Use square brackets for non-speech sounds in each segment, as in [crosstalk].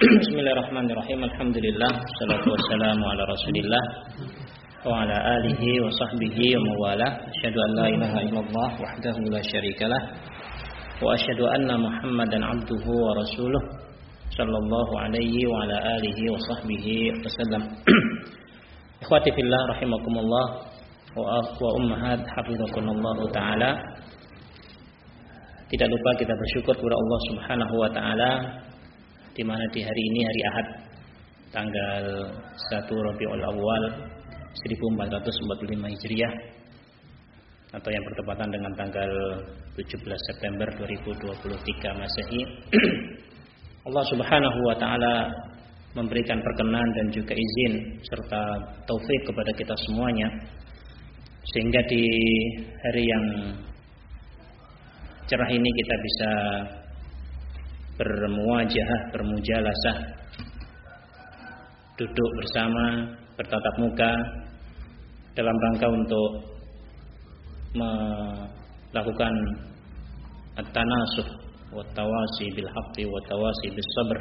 Bismillahirrahmanirrahim. Alhamdulillah. Salatu wassalamu ala Rasulillah wa ala alihi wa sahbihi wa mawala. Asyhadu an la ilaha illallah wahdahu la syarikalah wa asyhadu anna Muhammadan abduhu wa rasuluh sallallahu alaihi wa ala alihi wa sahbihi wasallam. Ikhwati fillah rahimakumullah wa ummahat hafizakumullah taala. Tidak lupa kita bersyukur kepada Allah Subhanahu wa taala di mana di hari ini hari Ahad tanggal 1 Rabiul Awal 1445 Hijriah atau yang bertepatan dengan tanggal 17 September 2023 Masehi. [clears throat] Allah Subhanahu wa taala memberikan perkenan dan juga izin serta taufik kepada kita semuanya sehingga di hari yang cerah ini kita bisa bermuajah, bermujalasah, duduk bersama, bertatap muka dalam rangka untuk melakukan at-tanasuh wa tawasi bil haqqi wa tawasi bis sabr.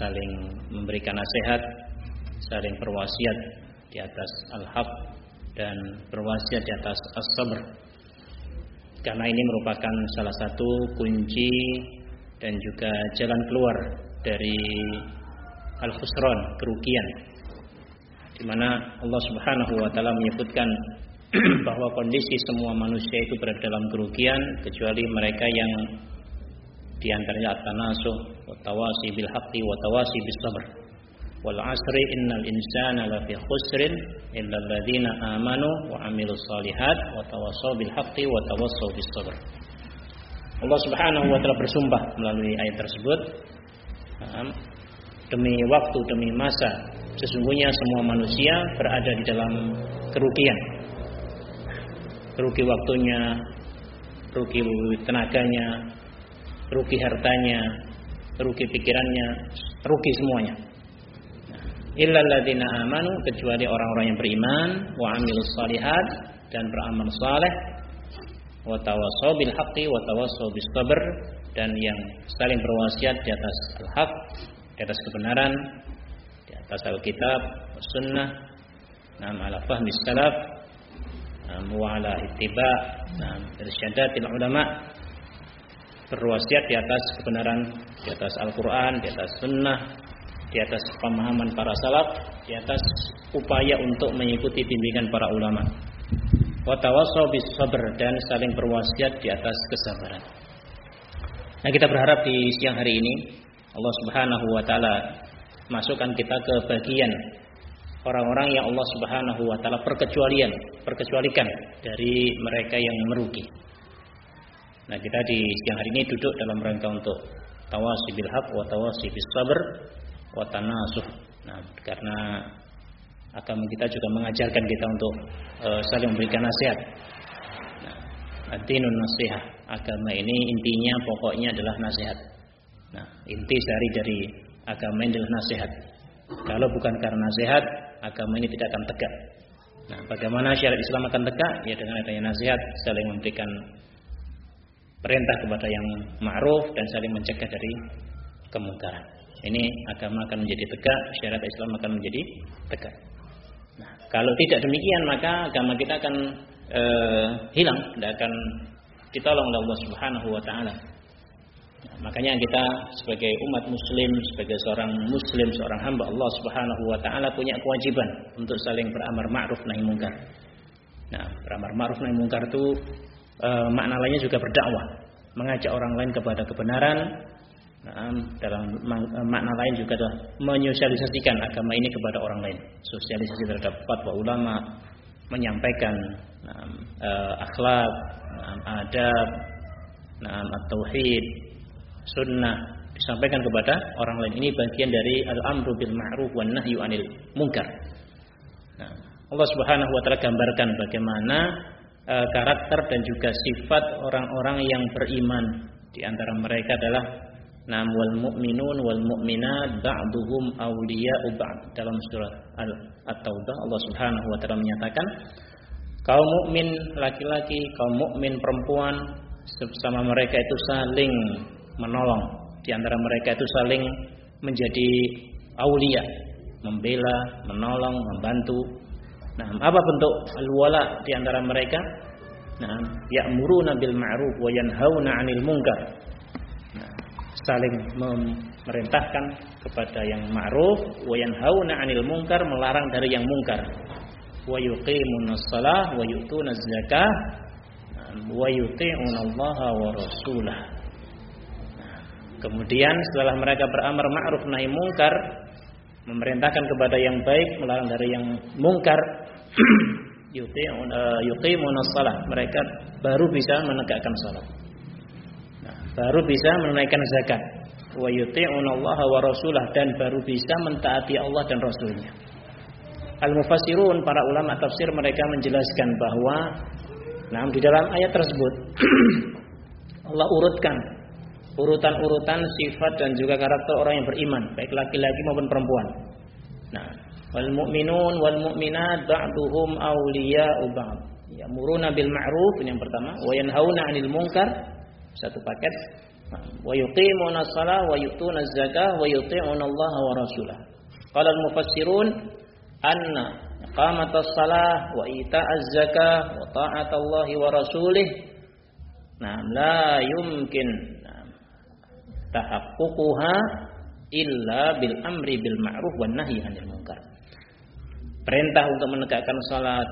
Saling memberikan nasihat saling berwasiat di atas al-haq dan berwasiat di atas as-sabr. Karena ini merupakan salah satu kunci dan juga jalan keluar dari al-khusran, kerugian. Di mana Allah Subhanahu wa taala menyebutkan [clears throat] bahwa kondisi semua manusia itu berada dalam kerugian kecuali mereka yang di antaranya at-tanasuh wa bil haqqi wa tawasi bis sabr. Wal asri innal insana lafi khusrin illa amanu wa amilus solihat wa tawassaw bil haqqi wa tawassaw bis sabr. Allah Subhanahu wa taala bersumpah melalui ayat tersebut. Demi waktu demi masa sesungguhnya semua manusia berada di dalam kerugian. Rugi waktunya rugi tenaganya rugi hartanya rugi pikirannya rugi semuanya. Illa alladziina amanu kecuali orang-orang yang beriman wa amilus salihat dan beramal saleh wa bil haqqi dan yang saling berwasiat di atas al-haq, di atas kebenaran, di atas Alkitab, sunnah, nam ala fahmi salaf, nam wa ala ittiba, nam ulama berwasiat di atas kebenaran, di atas Al-Qur'an, di atas sunnah, di atas pemahaman para salaf, di atas upaya untuk mengikuti bimbingan para ulama watawasau bis sabr dan saling berwasiat di atas kesabaran. Nah, kita berharap di siang hari ini Allah Subhanahu wa taala masukkan kita ke bagian orang-orang yang Allah Subhanahu wa taala perkecualian, perkecualikan dari mereka yang merugi. Nah, kita di siang hari ini duduk dalam rangka untuk tawasi bil haq wa tawasi sabr wa. Nah, karena agama kita juga mengajarkan kita untuk uh, saling memberikan nasihat. Nah, dinun nasihat. Agama ini intinya pokoknya adalah nasihat. Nah, inti sehari dari agama ini adalah nasihat. Kalau bukan karena nasihat, agama ini tidak akan tegak. Nah, bagaimana syariat Islam akan tegak? Ya dengan adanya nasihat, saling memberikan perintah kepada yang ma'ruf dan saling mencegah dari kemungkaran. Ini agama akan menjadi tegak, syariat Islam akan menjadi tegak. Kalau tidak demikian maka agama kita akan e, hilang, tidak akan ditolong oleh Allah Subhanahu wa taala. Nah, makanya kita sebagai umat muslim, sebagai seorang muslim, seorang hamba Allah Subhanahu wa taala punya kewajiban untuk saling beramar ma'ruf nahi mungkar. Nah, beramar ma'ruf nahi mungkar itu e, makna juga berdakwah, mengajak orang lain kepada kebenaran, Dalam makna lain juga adalah menyosialisasikan agama ini kepada orang lain. Sosialisasi terhadap fatwa ulama, menyampaikan nah, uh, akhlak, nah, adab, nah, tauhid, sunnah disampaikan kepada orang lain. Ini bagian dari al-amru bil ma'ruf wan nahyu anil munkar. Nah, Allah Subhanahu wa taala gambarkan bagaimana uh, karakter dan juga sifat orang-orang yang beriman. Di antara mereka adalah Nam wal mu'minun wal mu'minat ba'duhum awliya'u ba'd. Dalam surah At-Taubah Allah Subhanahu wa taala menyatakan kaum mukmin laki-laki, kaum mukmin perempuan bersama mereka itu saling menolong. Di antara mereka itu saling menjadi aulia, membela, menolong, membantu. Nah, apa bentuk al-wala di antara mereka? Nah, ya'muruna bil ma'ruf wa yanhauna 'anil munkar. Saling memerintahkan kepada yang ma'ruf wa yanhauna 'anil munkar, melarang dari yang mungkar. Wa yuqimunas shalah wa yu'tunaz zakah wa yuti'una Allah wa rasulah. Nah, kemudian setelah mereka beramar ma'ruf nahi mungkar, memerintahkan kepada yang baik, melarang dari yang mungkar, [clears throat] Uh, yuqimuna salat. Mereka baru bisa menegakkan salat. Baru bisa menunaikan zakat. Wa yuti'una Allah wa rasulah dan baru bisa mentaati Allah dan Rasulnya. Al-mufassirun para ulama tafsir mereka menjelaskan bahwa nah di dalam ayat tersebut [clears throat] Allah urutkan urutan-urutan sifat dan juga karakter orang yang beriman, baik laki-laki maupun perempuan. Nah, wal mu'minun wal mu'minat ba'duhum awliya'u ba'd ya'muruna bil ma'ruf yang pertama wa yanhauna 'anil munkar satu paket. Wa yuqimuna shalah wa yu'tuna zakah wa yuti'una Allah wa rasulah. Qala al mufassirun anna iqamatas salah wa ita'az zakah wa ta'at Allah wa rasulih. Nah la yumkin tahaqququha illa bil amri bil ma'ruf wan nahyi 'anil munkar. Perintah untuk menegakkan salat,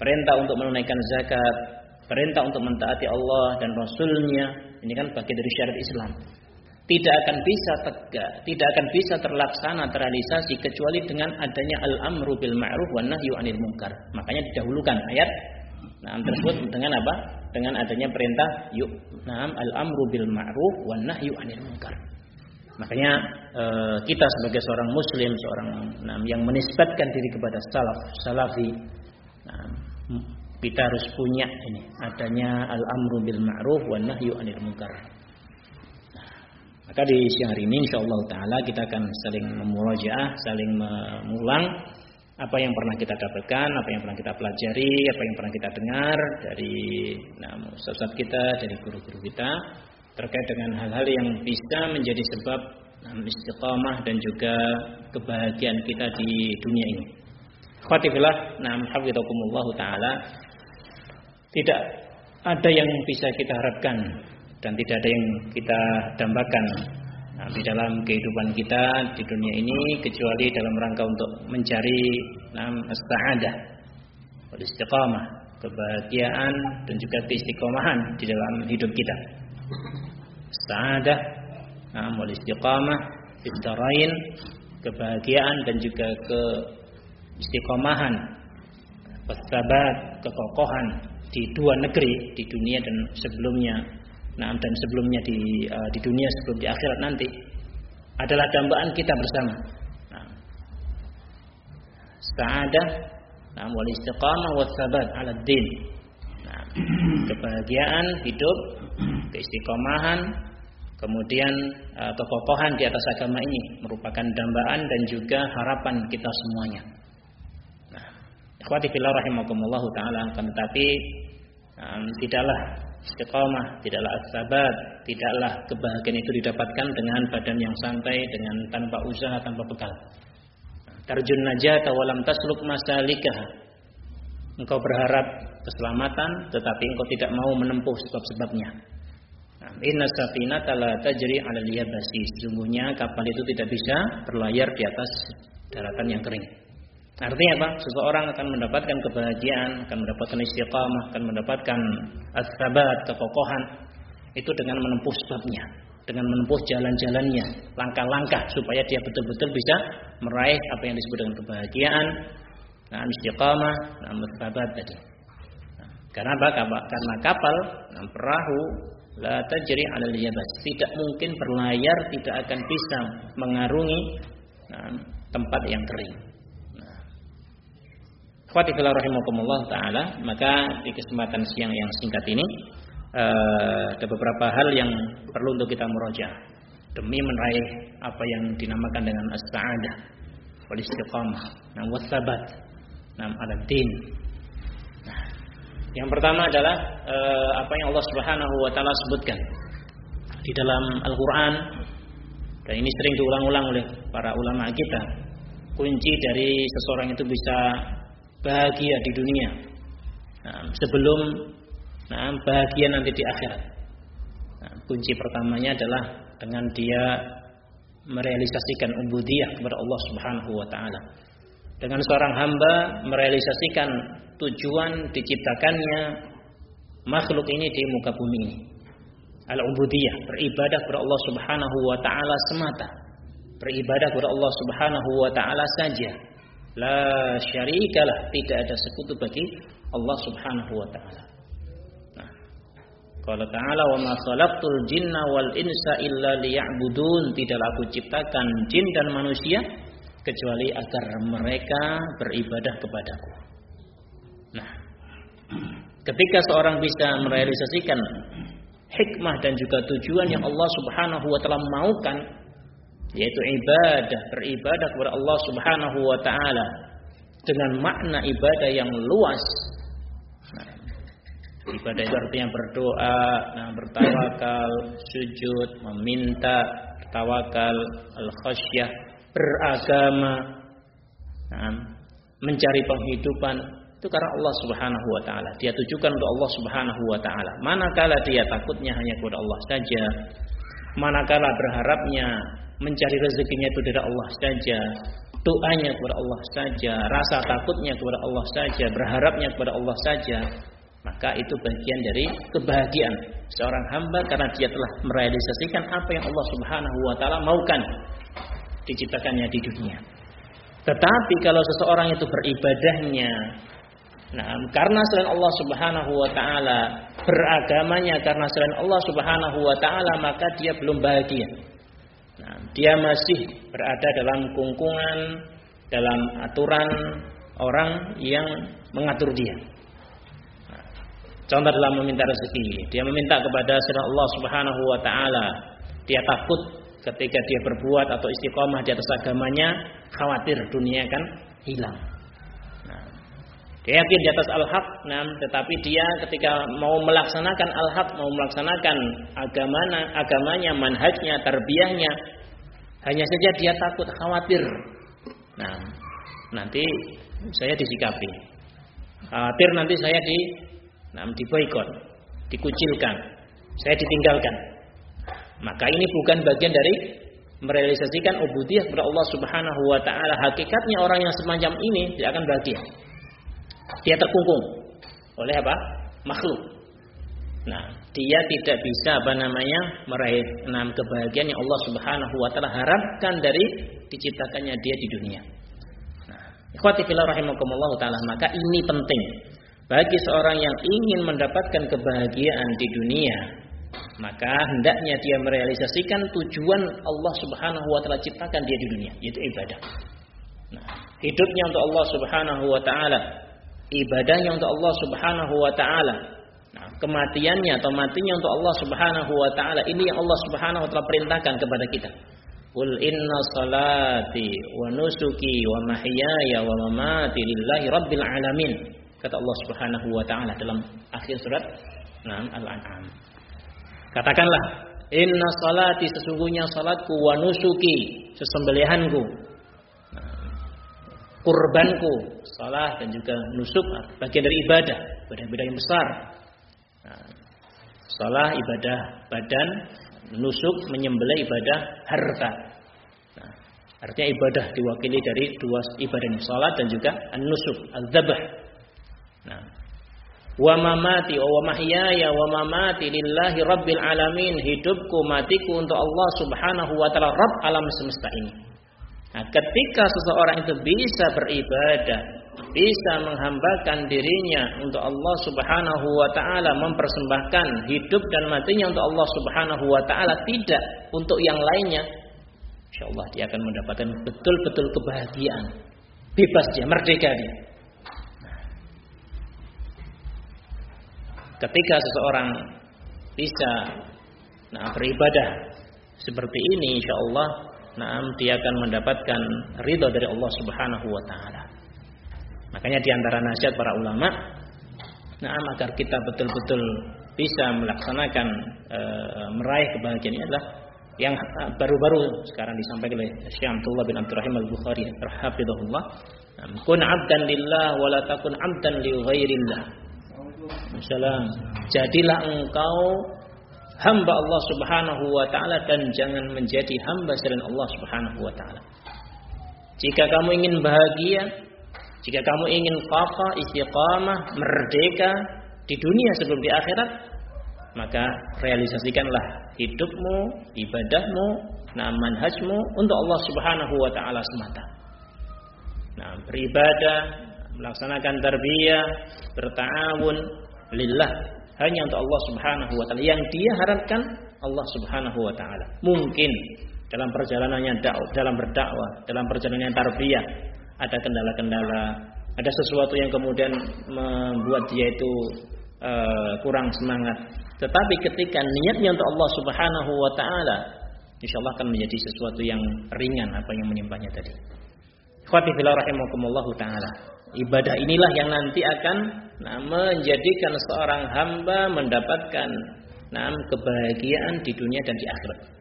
perintah untuk menunaikan zakat, perintah untuk mentaati Allah dan Rasulnya. Ini kan bagian dari syariat Islam. Tidak akan bisa tegak, tidak akan bisa terlaksana, terrealisasi kecuali dengan adanya al-amru bil ma'ruf wa nahyu anil munkar. Makanya didahulukan ayat nah tersebut dengan apa? Dengan adanya perintah yuk, al-amru bil ma'ruf wa nahyu anil munkar. Makanya eh, kita sebagai seorang muslim, seorang nah, yang menisbatkan diri kepada salaf, salafi, nah, kita harus punya ini adanya al-amru bil ma'ruf wa nahyu anil munkar. Nah, maka di siang hari ini insyaallah taala kita akan saling memurajaah, saling mengulang apa yang pernah kita dapatkan, apa yang pernah kita pelajari, apa yang pernah kita dengar dari nah, ustaz kita, dari guru-guru kita terkait dengan hal-hal yang bisa menjadi sebab istiqamah dan juga kebahagiaan kita di dunia ini. Nam hafizakumullah taala. Tidak ada yang bisa kita harapkan dan tidak ada yang kita dambakan. Nah, di dalam kehidupan kita di dunia ini kecuali dalam rangka untuk mencari nam sa'adah, istiqamah, kebahagiaan dan juga keistiqomahan di dalam hidup kita. Sa'adah, wal istiqamah, fitarain, kebahagiaan dan juga ke istiqomahan, kekokohan di dua negeri di dunia dan sebelumnya. Nah, dan sebelumnya di uh, di dunia sebelum di akhirat nanti adalah dambaan kita bersama. Nah, sa'adah, nah, wal istiqamah wasabat ala din. Nah, kebahagiaan hidup, keistiqomahan, Kemudian uh, kekokohan di atas agama ini merupakan dambaan dan juga harapan kita semuanya. Ikhwati fillah rahimakumullah taala akan tetapi um, tidaklah istiqamah, tidaklah as-sabat, tidaklah kebahagiaan itu didapatkan dengan badan yang santai, dengan tanpa usaha, tanpa bekal. Tarjun najata walam tasluk masalikah. Engkau berharap keselamatan tetapi engkau tidak mau menempuh sebab-sebabnya. Inna safinata la tajri 'ala al-yabasi. Sesungguhnya kapal itu tidak bisa berlayar di atas daratan yang kering. Artinya apa? Seseorang akan mendapatkan kebahagiaan, akan mendapatkan istiqamah, akan mendapatkan as-sabat, kekokohan itu dengan menempuh sebabnya, dengan menempuh jalan-jalannya, langkah-langkah supaya dia betul-betul bisa meraih apa yang disebut dengan kebahagiaan, nah istiqamah, nah sabat tadi. Karena apa? Karena kapal, nah, perahu la tajri 'ala al-yabas. Tidak mungkin berlayar, tidak akan bisa mengarungi nah, tempat yang kering. Nah. Rahimakumullah taala, maka di kesempatan siang yang singkat ini uh, ada beberapa hal yang perlu untuk kita murojaah demi meraih apa yang dinamakan dengan as-sa'adah wal istiqamah, nah wasabat, nah ala din, yang pertama adalah eh, apa yang Allah Subhanahu wa taala sebutkan di dalam Al-Qur'an Dan ini sering diulang-ulang oleh para ulama kita. Kunci dari seseorang itu bisa bahagia di dunia. Nah, sebelum nah, bahagia nanti di akhirat. Nah, kunci pertamanya adalah dengan dia merealisasikan ubudiyah kepada Allah Subhanahu wa taala. Dengan seorang hamba merealisasikan tujuan diciptakannya makhluk ini di muka bumi ini. Al-ubudiyah, beribadah kepada Allah Subhanahu wa taala semata. Beribadah kepada Allah Subhanahu wa taala saja. La syarikalah, tidak ada sekutu bagi Allah Subhanahu wa taala. Nah, Qala ta'ala wa ma khalaqtul jinna wal insa illa liya'budun. Tidaklah aku ciptakan jin dan manusia kecuali agar mereka beribadah kepadaku. Nah, ketika seorang bisa merealisasikan hikmah dan juga tujuan yang Allah Subhanahu wa taala maukan yaitu ibadah, beribadah kepada Allah Subhanahu wa taala dengan makna ibadah yang luas. Nah, ibadah itu artinya berdoa, nah, bertawakal, sujud, meminta, tawakal, al-khasyah, beragama, nah, mencari penghidupan itu karena Allah Subhanahu wa taala. Dia tujukan untuk Allah Subhanahu wa taala. Manakala dia takutnya hanya kepada Allah saja, manakala berharapnya mencari rezekinya itu dari Allah saja, doanya kepada Allah saja, rasa takutnya kepada Allah saja, berharapnya kepada Allah saja, maka itu bagian dari kebahagiaan seorang hamba karena dia telah merealisasikan apa yang Allah Subhanahu wa taala maukan diciptakannya di dunia. Tetapi kalau seseorang itu beribadahnya Nah, karena selain Allah Subhanahu wa taala, beragamanya karena selain Allah Subhanahu wa taala, maka dia belum bahagia. Dia masih berada dalam kungkungan, dalam aturan orang yang mengatur dia. Contoh dalam meminta rezeki, dia meminta kepada selain Allah Subhanahu wa taala, dia takut ketika dia berbuat atau istiqomah di atas agamanya khawatir dunia kan hilang. Nah, dia yakin di atas al-haq, nah, tetapi dia ketika mau melaksanakan al-haq, mau melaksanakan agamanya, agamanya, manhajnya, tarbiyahnya, hanya saja dia takut khawatir. Nah, nanti saya disikapi. Khawatir nanti saya di nah, diboikot, dikucilkan, saya ditinggalkan. Maka ini bukan bagian dari merealisasikan ubudiyah kepada Allah Subhanahu wa taala. Hakikatnya orang yang semacam ini tidak akan bahagia. Dia terkungkung oleh apa? Makhluk. Nah, dia tidak bisa apa namanya meraih enam kebahagiaan yang Allah Subhanahu wa taala harapkan dari diciptakannya dia di dunia. Nah, taala, maka ini penting bagi seorang yang ingin mendapatkan kebahagiaan di dunia maka hendaknya dia merealisasikan tujuan Allah Subhanahu wa taala ciptakan dia di dunia, yaitu ibadah. Nah, hidupnya untuk Allah Subhanahu wa taala, ibadahnya untuk Allah Subhanahu wa taala. Kematiannya atau matinya untuk Allah Subhanahu wa taala. Ini yang Allah Subhanahu wa taala perintahkan kepada kita. Qul inna salati wa nusuki wa mahyaya wa mamati lillahi rabbil alamin. Kata Allah Subhanahu wa taala dalam akhir surat Al-An'am. Katakanlah, Inna salati sesungguhnya salatku wa nusuki sesembelihanku. kurbanku, salah dan juga nusuk bagian dari ibadah, ibadah-ibadah yang besar. Salah ibadah badan, nusuk menyembelih ibadah harta. Nah, artinya ibadah diwakili dari dua ibadah ini, salat dan juga an-nusuk, al-dzabh. Nah, wa mamati wa mahyaya wa mamati lillahi rabbil alamin hidupku matiku untuk Allah Subhanahu wa taala Rabb alam semesta ini nah ketika seseorang itu bisa beribadah bisa menghambakan dirinya untuk Allah Subhanahu wa taala mempersembahkan hidup dan matinya untuk Allah Subhanahu wa taala tidak untuk yang lainnya. Insyaallah dia akan mendapatkan betul-betul kebahagiaan. Bebas dia merdeka dia. Ketika seseorang bisa nah, beribadah seperti ini insya Allah nah, dia akan mendapatkan ridho dari Allah Subhanahu wa taala. Makanya di antara nasihat para ulama nah agar kita betul-betul bisa melaksanakan e, meraih kebahagiaan ini adalah yang baru-baru sekarang disampaikan oleh Syekh Abdullah bin Abdurrahim Al-Bukhari rahimahullah kun 'abdan lillah wa la takun 'abdan li ghairillah Salam. Jadilah engkau hamba Allah Subhanahu wa taala dan jangan menjadi hamba selain Allah Subhanahu wa taala. Jika kamu ingin bahagia, jika kamu ingin qafa, istiqamah, merdeka di dunia sebelum di akhirat, maka realisasikanlah hidupmu, ibadahmu, nah manhajmu untuk Allah Subhanahu wa taala semata. Nah, beribadah, melaksanakan tarbiyah, bertawun lillah hanya untuk Allah Subhanahu wa taala. Yang dia harapkan Allah Subhanahu wa taala. Mungkin dalam perjalanannya dakwah, dalam berdakwah, dalam perjalanannya tarbiyah ada kendala-kendala, ada sesuatu yang kemudian membuat dia itu uh, kurang semangat. Tetapi ketika niatnya untuk Allah Subhanahu wa taala, insyaallah akan menjadi sesuatu yang ringan apa yang menimpanya tadi. Khawati rahimakumullah taala. Ibadah inilah yang nanti akan nah, menjadikan seorang hamba mendapatkan nah, kebahagiaan di dunia dan di akhirat.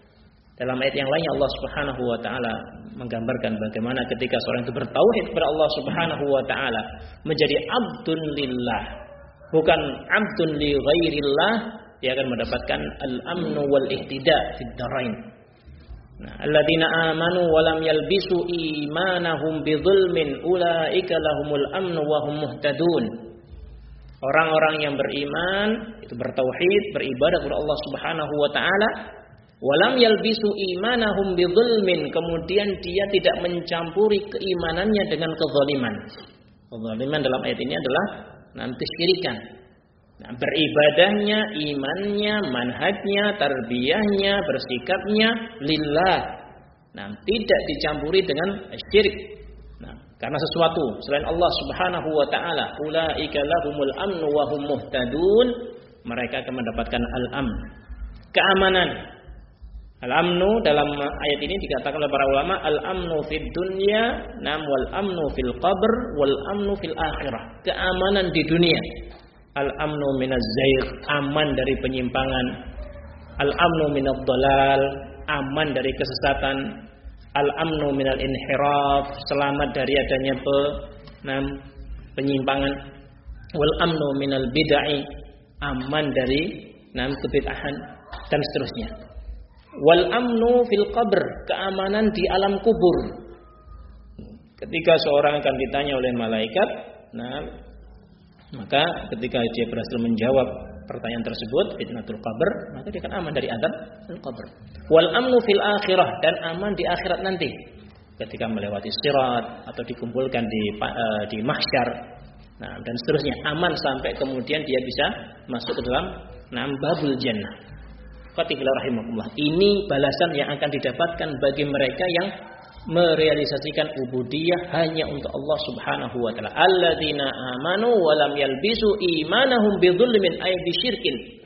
Dalam ayat yang lain Allah Subhanahu wa taala menggambarkan bagaimana ketika seorang itu bertauhid kepada Allah Subhanahu wa taala menjadi abdun lillah bukan abdun li ghairillah dia akan mendapatkan al-amnu wal ihtida fid darain Nah, alladzina amanu wa lam yalbisu imanahum bidzulmin ulaika lahumul amnu wa hum muhtadun. Orang-orang yang beriman itu bertauhid, beribadah kepada Allah Subhanahu wa taala, walam yalbisu imanahum bidzulmin, kemudian dia tidak mencampuri keimanannya dengan kezaliman. Kezaliman dalam ayat ini adalah nanti syirikan. Nah, beribadahnya, imannya, manhajnya, tarbiyahnya, bersikapnya lillah. Nah, tidak dicampuri dengan syirik. Nah, karena sesuatu selain Allah Subhanahu wa taala, ulaika lahumul amnu wa hum muhtadun, mereka akan mendapatkan al-amn. Keamanan. Al-amnu dalam ayat ini dikatakan oleh para ulama al-amnu fid dunya nam wal amnu fil qabr wal amnu fil akhirah. Keamanan di dunia Al-amnu minaz zair, aman dari penyimpangan. Al-amnu minad dalal, aman dari kesesatan. Al-amnu minal inhiraf, selamat dari adanya pe, nam, penyimpangan. Wal amnu minal bid'ah, aman dari nam kebid'ahan dan seterusnya. Wal amnu fil qabr, keamanan di alam kubur. Ketika seorang akan ditanya oleh malaikat, nah maka ketika dia berhasil menjawab pertanyaan tersebut, fitnatul qabr, maka dia akan aman dari adab al-qabr. Wal amnu fil akhirah dan aman di akhirat nanti. Ketika melewati sirat atau dikumpulkan di uh, di mahsyar. Nah, dan seterusnya aman sampai kemudian dia bisa masuk ke dalam nam babul jannah. Ini balasan yang akan didapatkan bagi mereka yang merealisasikan ubudiyah hanya untuk Allah Subhanahu wa taala. Alladzina amanu wa lam yalbisu imanahum bidzulmin ay bisyirkin.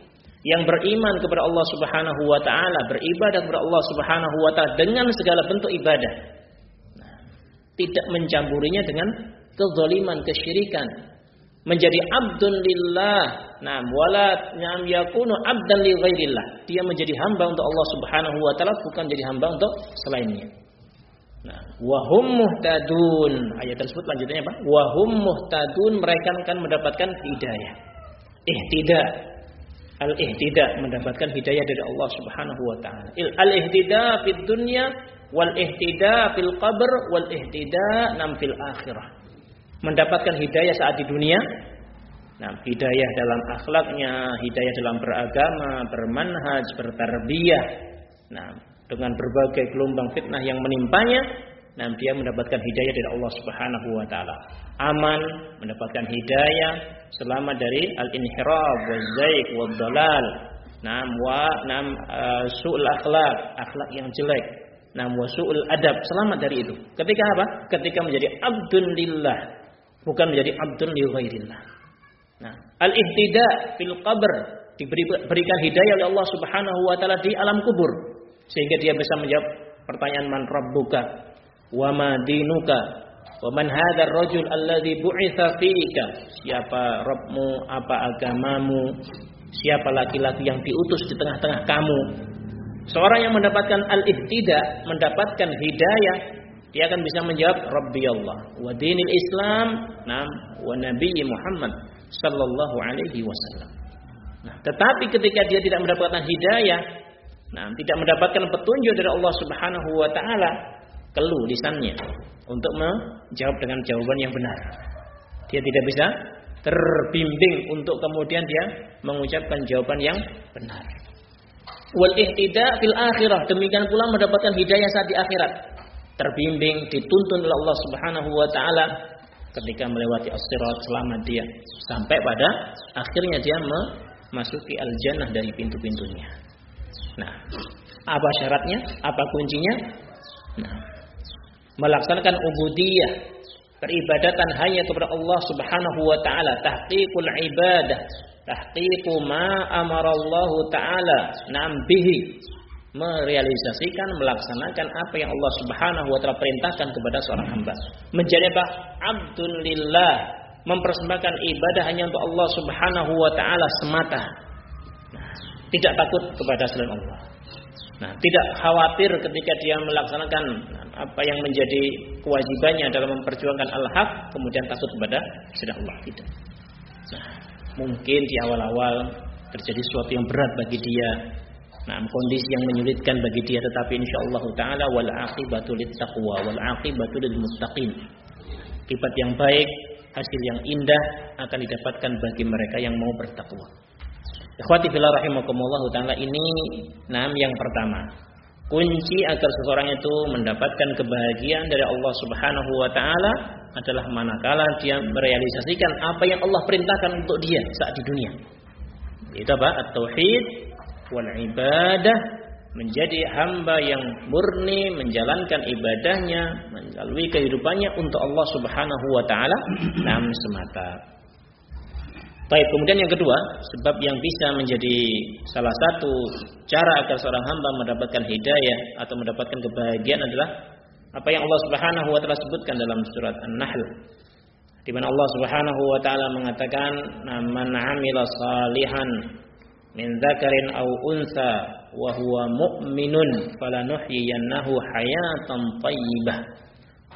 Yang beriman kepada Allah Subhanahu wa taala, beribadah kepada Allah Subhanahu wa taala dengan segala bentuk ibadah. Nah, tidak mencampurinya dengan kezaliman, kesyirikan. Menjadi abdun lillah. Nah, wala nam yakunu abdan li ghairillah. Dia menjadi hamba untuk Allah Subhanahu wa taala bukan jadi hamba untuk selainnya. Nah, wahum muhtadun. Ayat tersebut lanjutannya apa? Wahum muhtadun mereka akan mendapatkan hidayah. Ihtida. Al-ihtida mendapatkan hidayah dari Allah Subhanahu wa taala. Al-ihtida fid dunya wal ihtida fil qabr wal ihtida nam fil akhirah. Mendapatkan hidayah saat di dunia, Nah, hidayah dalam akhlaknya, hidayah dalam beragama, bermanhaj, bertarbiyah. Nah, dengan berbagai gelombang fitnah yang menimpanya, nah dia mendapatkan hidayah dari Allah Subhanahu wa taala. Aman, mendapatkan hidayah, selamat dari al-inhiraf wa zaik wa dalal. Nam wa nam uh, su'ul akhlak, akhlak yang jelek. Nam wa su'ul adab, selamat dari itu. Ketika apa? Ketika menjadi abdun lillah, bukan menjadi abdun li ghairillah. Nah, al-ihtida fil qabr diberikan hidayah oleh Allah Subhanahu wa taala di alam kubur. Sehingga dia bisa menjawab pertanyaan man rabbuka wa ma dinuka wa man hadzal rajul alladhi bu'itsa fika? Siapa Rabbmu? Apa agamamu? Siapa laki-laki yang diutus di tengah-tengah kamu? Seorang yang mendapatkan al-ihtida, mendapatkan hidayah, dia akan bisa menjawab Rabbi Allah wa dinil Islam nam wa Nabi Muhammad sallallahu alaihi wasallam. Nah, tetapi ketika dia tidak mendapatkan hidayah, nah, tidak mendapatkan petunjuk dari Allah Subhanahu wa taala, keluh lisannya untuk menjawab dengan jawaban yang benar. Dia tidak bisa terbimbing untuk kemudian dia mengucapkan jawaban yang benar. Wal ihtida fil akhirah demikian pula mendapatkan hidayah saat di akhirat. Terbimbing dituntun oleh Allah Subhanahu wa taala ketika melewati as-sirat dia sampai pada akhirnya dia memasuki al-jannah dari pintu-pintunya. Nah, apa syaratnya? Apa kuncinya? Nah, melaksanakan ubudiyah peribadatan hanya kepada Allah Subhanahu wa taala, tahqiqul ibadah, tahqiqu ma amara Allah taala nam bihi merealisasikan melaksanakan apa yang Allah Subhanahu wa taala perintahkan kepada seorang hamba. Menjadi apa? Abdun lillah, mempersembahkan ibadah hanya untuk Allah Subhanahu wa taala semata. Nah, tidak takut kepada selain Allah. Nah, tidak khawatir ketika dia melaksanakan apa yang menjadi kewajibannya dalam memperjuangkan al-haq kemudian takut kepada selain Allah tidak. Nah, mungkin di awal-awal terjadi sesuatu yang berat bagi dia. Nah, kondisi yang menyulitkan bagi dia tetapi insyaallah taala wal aqibatu lit taqwa wal aqibatu lil muttaqin. Akibat yang baik, hasil yang indah akan didapatkan bagi mereka yang mau bertakwa. Ikhwati fillah rahimakumullah taala ini nam yang pertama. Kunci agar seseorang itu mendapatkan kebahagiaan dari Allah Subhanahu wa taala adalah manakala dia merealisasikan apa yang Allah perintahkan untuk dia saat di dunia. Itu apa? At-tauhid wal ibadah menjadi hamba yang murni menjalankan ibadahnya melalui kehidupannya untuk Allah Subhanahu wa taala nam semata. Baik, kemudian yang kedua, sebab yang bisa menjadi salah satu cara agar seorang hamba mendapatkan hidayah atau mendapatkan kebahagiaan adalah apa yang Allah Subhanahu wa taala sebutkan dalam surat An-Nahl. Di mana Allah Subhanahu wa taala mengatakan, "Man 'amila salihan min dzakarin aw unsa wa huwa mu'minun falanuhyiyannahu hayatan thayyibah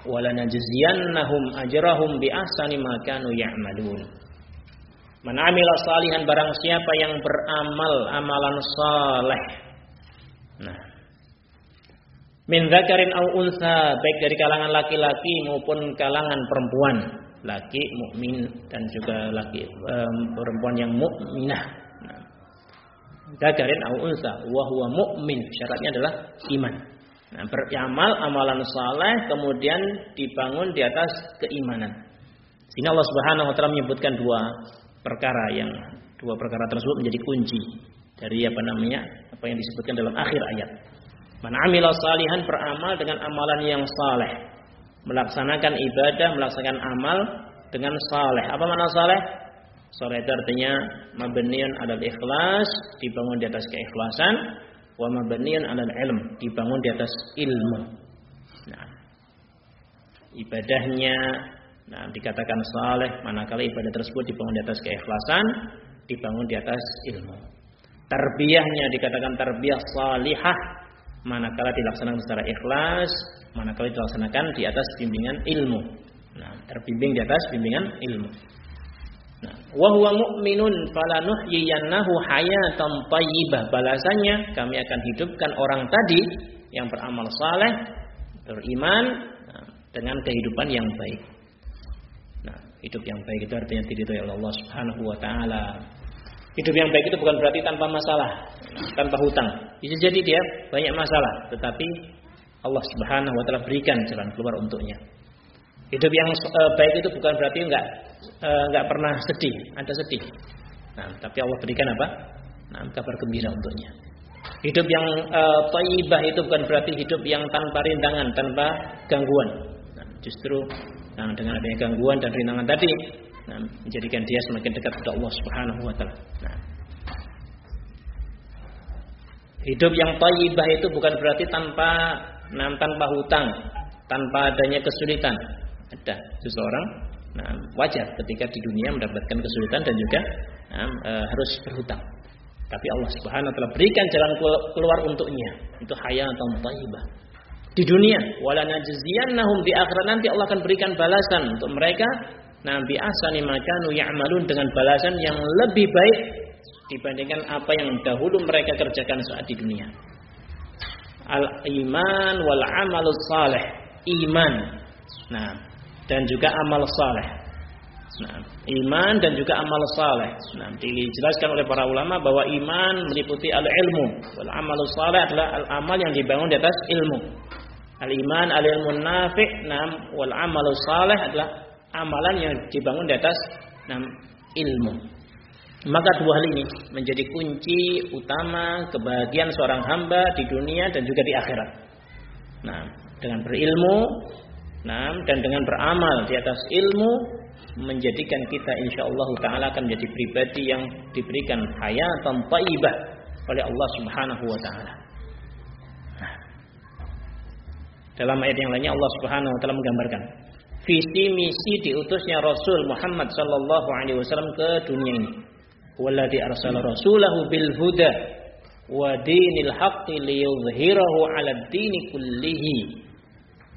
wa lanajziyannahum ajrahum bi ahsani ma kanu ya'malun." Man amila salihan barang siapa yang beramal amalan saleh. Nah. Min dzakarin au unsa, baik dari kalangan laki-laki maupun kalangan perempuan, laki mukmin dan juga laki um, perempuan yang mukminah. Dzakarin au unsa wa huwa mukmin, syaratnya adalah iman. Nah, beramal amalan saleh kemudian dibangun di atas keimanan. Sehingga Allah Subhanahu wa taala menyebutkan dua perkara yang dua perkara tersebut menjadi kunci dari apa namanya apa yang disebutkan dalam akhir ayat. Man amila salihan beramal dengan amalan yang saleh. Melaksanakan ibadah, melaksanakan amal dengan saleh. Apa makna saleh? Saleh itu artinya mabniun adal ikhlas, dibangun di atas keikhlasan, wa mabniun adal ilm, dibangun di atas ilmu. Nah, ibadahnya Nah, dikatakan saleh manakala ibadah tersebut dibangun di atas keikhlasan, dibangun di atas ilmu. Tarbiyahnya dikatakan tarbiyah salihah manakala dilaksanakan secara ikhlas, manakala dilaksanakan di atas bimbingan ilmu. Nah, terbimbing di atas bimbingan ilmu. Nah, wa huwa mu'minun falanuhyiyannahu hayatan thayyibah. Balasannya kami akan hidupkan orang tadi yang beramal saleh, beriman nah, dengan kehidupan yang baik. Hidup yang baik itu artinya diridhoi oleh Allah Subhanahu wa taala. Hidup yang baik itu bukan berarti tanpa masalah, tanpa hutang. Bisa jadi dia banyak masalah, tetapi Allah Subhanahu wa taala berikan jalan keluar untuknya. Hidup yang uh, baik itu bukan berarti enggak uh, enggak pernah sedih, ada sedih. Nah, tapi Allah berikan apa? Nah, kabar gembira untuknya. Hidup yang uh, thayyibah itu bukan berarti hidup yang tanpa rintangan, tanpa gangguan. Nah, justru Nah, dengan adanya gangguan dan rintangan tadi, nah, menjadikan dia semakin dekat kepada Allah Subhanahu wa taala. Nah. Hidup yang thayyibah itu bukan berarti tanpa nah, tanpa hutang, tanpa adanya kesulitan. Ada seseorang nah, wajar ketika di dunia mendapatkan kesulitan dan juga nah, e, harus berhutang. Tapi Allah Subhanahu wa taala berikan jalan keluar untuknya. Itu hayatan thayyibah. Di dunia, wala najziyannahum di akhirat nanti Allah akan berikan balasan untuk mereka nabi ahsani makanu ya'malun dengan balasan yang lebih baik dibandingkan apa yang dahulu mereka kerjakan saat di dunia. Al iman wal amalus saleh, iman. Nah, dan juga amal saleh. Nah, iman dan juga amal saleh. Nah, dijelaskan oleh para ulama bahwa iman meliputi al-ilmu. Wal amal saleh adalah al-amal yang dibangun di atas ilmu. Al-iman al-ilmu nafi' nam wal amal saleh adalah amalan yang dibangun di atas nam ilmu. Maka dua hal ini menjadi kunci utama kebahagiaan seorang hamba di dunia dan juga di akhirat. Nah, dengan berilmu, nah, dan dengan beramal di atas ilmu, menjadikan kita insya Allah taala akan menjadi pribadi yang diberikan hayatan thayyibah oleh Allah Subhanahu wa taala. Nah. Dalam ayat yang lainnya Allah Subhanahu wa taala menggambarkan visi misi diutusnya Rasul Muhammad sallallahu alaihi wasallam ke dunia ini. Walladzi arsala rasulahu bil huda wa dinil haqqi liyudhhirahu 'ala ad-dini kullihi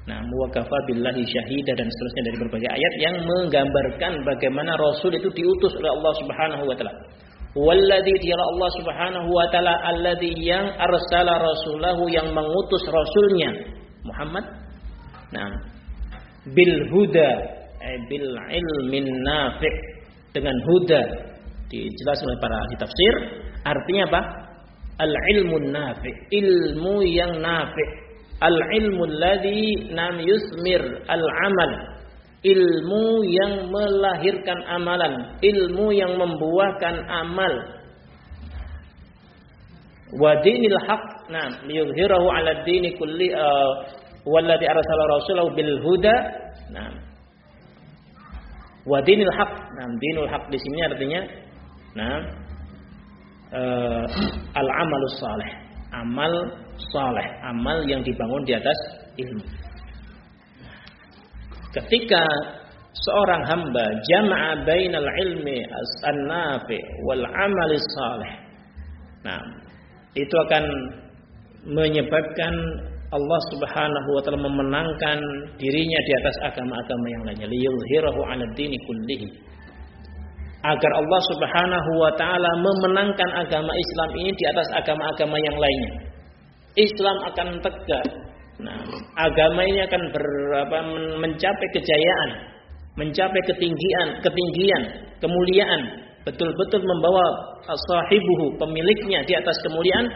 Nah, muwakafa billahi syahida dan seterusnya dari berbagai ayat yang menggambarkan bagaimana Rasul itu diutus oleh Allah Subhanahu wa taala. Walladzi tiara Allah Subhanahu wa taala alladzi yang arsala rasulahu yang mengutus rasulnya Muhammad. Nah, bil huda eh, bil ilmin nafi' dengan huda dijelaskan oleh para ahli tafsir artinya apa? Al ilmun nafi' ilmu yang nafi' Al-ilmu alladhi nam yusmir al-amal. Ilmu yang melahirkan amalan, ilmu yang membuahkan amal. Wa dinil haq, nam liyuzhirahu 'ala dini kulli uh, walladhi arsala rasulahu bil huda. Nam. Wa dinil haq, nam dinul haq di sini artinya nam uh, al-amalus salih. Amal saleh, amal yang dibangun di atas ilmu. Ketika seorang hamba jama'a bainal ilmi as-nafi wal amali saleh. Nah, itu akan menyebabkan Allah Subhanahu wa taala memenangkan dirinya di atas agama-agama yang lainnya liyuzhirahu 'ala dini kullihi agar Allah Subhanahu wa taala memenangkan agama Islam ini di atas agama-agama yang lainnya. Islam akan tegak. Nah, agama ini akan berapa mencapai kejayaan, mencapai ketinggian, ketinggian, kemuliaan, betul-betul membawa sahibuhu pemiliknya di atas kemuliaan